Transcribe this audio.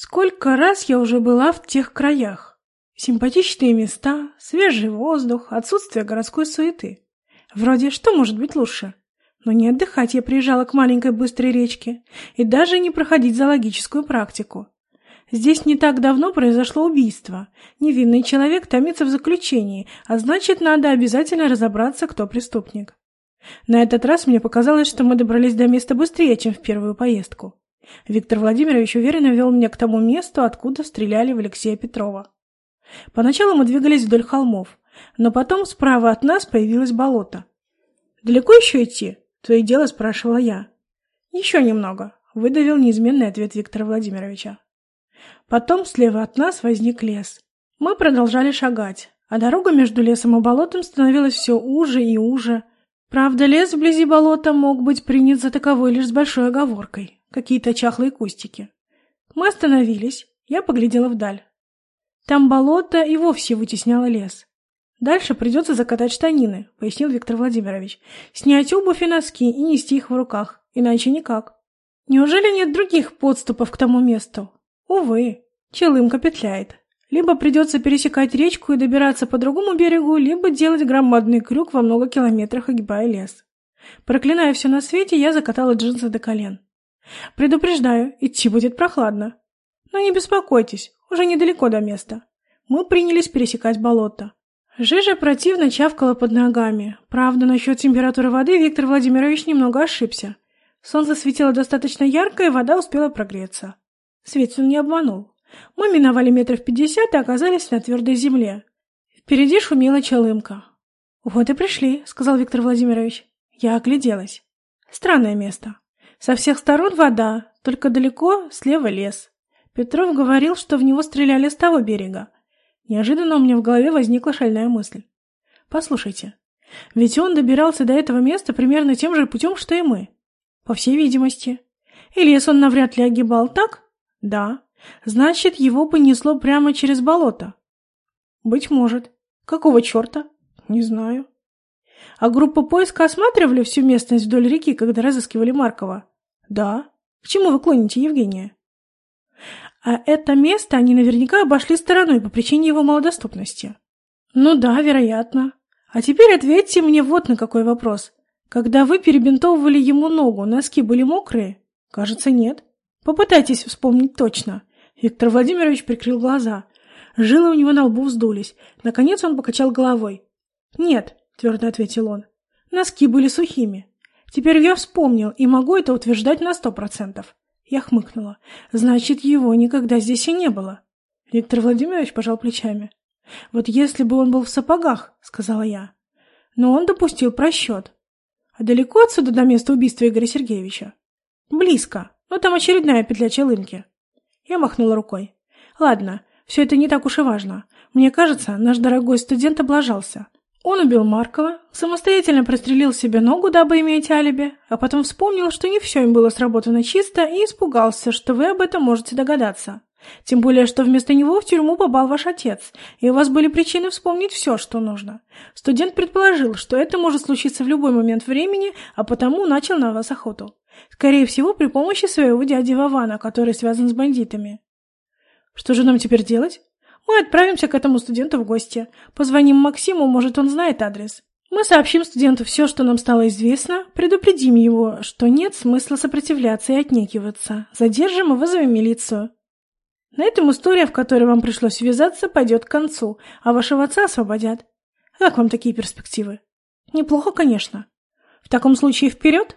Сколько раз я уже была в тех краях. Симпатичные места, свежий воздух, отсутствие городской суеты. Вроде что может быть лучше? Но не отдыхать я приезжала к маленькой быстрой речке и даже не проходить зоологическую практику. Здесь не так давно произошло убийство. Невинный человек томится в заключении, а значит, надо обязательно разобраться, кто преступник. На этот раз мне показалось, что мы добрались до места быстрее, чем в первую поездку. Виктор Владимирович уверенно вел меня к тому месту, откуда стреляли в Алексея Петрова. Поначалу мы двигались вдоль холмов, но потом справа от нас появилось болото. «Далеко еще идти?» — то и дело спрашивала я. «Еще немного», — выдавил неизменный ответ Виктора Владимировича. Потом слева от нас возник лес. Мы продолжали шагать, а дорога между лесом и болотом становилась все уже и уже. Правда, лес вблизи болота мог быть принят за таковой лишь с большой оговоркой какие-то чахлые кустики. Мы остановились, я поглядела вдаль. Там болото и вовсе вытесняло лес. Дальше придется закатать штанины, пояснил Виктор Владимирович. Снять обувь и носки и нести их в руках, иначе никак. Неужели нет других подступов к тому месту? Увы, Челымка петляет. Либо придется пересекать речку и добираться по другому берегу, либо делать громадный крюк во много километрах, огибая лес. Проклиная все на свете, я закатала джинсы до колен. Предупреждаю, идти будет прохладно. Но не беспокойтесь, уже недалеко до места. Мы принялись пересекать болото. Жижа противно чавкала под ногами. Правда, насчет температуры воды Виктор Владимирович немного ошибся. Солнце светило достаточно ярко, и вода успела прогреться. Свет он не обманул. Мы миновали метров пятьдесят и оказались на твердой земле. Впереди шумела челымка. «Вот и пришли», — сказал Виктор Владимирович. Я огляделась. Странное место. Со всех сторон вода, только далеко слева лес. Петров говорил, что в него стреляли с того берега. Неожиданно у меня в голове возникла шальная мысль. Послушайте, ведь он добирался до этого места примерно тем же путем, что и мы. По всей видимости. И лес он навряд ли огибал, так? Да. Значит, его понесло прямо через болото. Быть может. Какого черта? Не знаю. А группа поиска осматривали всю местность вдоль реки, когда разыскивали Маркова? Да. К чему вы клоните, Евгения? А это место они наверняка обошли стороной по причине его малодоступности. Ну да, вероятно. А теперь ответьте мне вот на какой вопрос. Когда вы перебинтовывали ему ногу, носки были мокрые? Кажется, нет. Попытайтесь вспомнить точно. Виктор Владимирович прикрыл глаза. Жилы у него на лбу вздулись. Наконец он покачал головой. Нет, твердо ответил он. Носки были сухими. Теперь я вспомнил и могу это утверждать на сто процентов. Я хмыкнула. Значит, его никогда здесь и не было. Виктор Владимирович пожал плечами. Вот если бы он был в сапогах, сказала я. Но он допустил просчет. А далеко отсюда до места убийства Игоря Сергеевича? Близко, но там очередная петля челымки. Я махнула рукой. Ладно, все это не так уж и важно. Мне кажется, наш дорогой студент облажался. Он убил Маркова, самостоятельно прострелил себе ногу, дабы иметь алиби, а потом вспомнил, что не все им было сработано чисто, и испугался, что вы об этом можете догадаться. Тем более, что вместо него в тюрьму попал ваш отец, и у вас были причины вспомнить все, что нужно. Студент предположил, что это может случиться в любой момент времени, а потому начал на вас охоту. Скорее всего, при помощи своего дяди Вована, который связан с бандитами. Что же нам теперь делать? Мы отправимся к этому студенту в гости. Позвоним Максиму, может, он знает адрес. Мы сообщим студенту все, что нам стало известно, предупредим его, что нет смысла сопротивляться и отнекиваться. Задержим и вызовем милицию. На этом история, в которой вам пришлось ввязаться, пойдет к концу, а вашего отца освободят. Как вам такие перспективы? Неплохо, конечно. В таком случае вперед!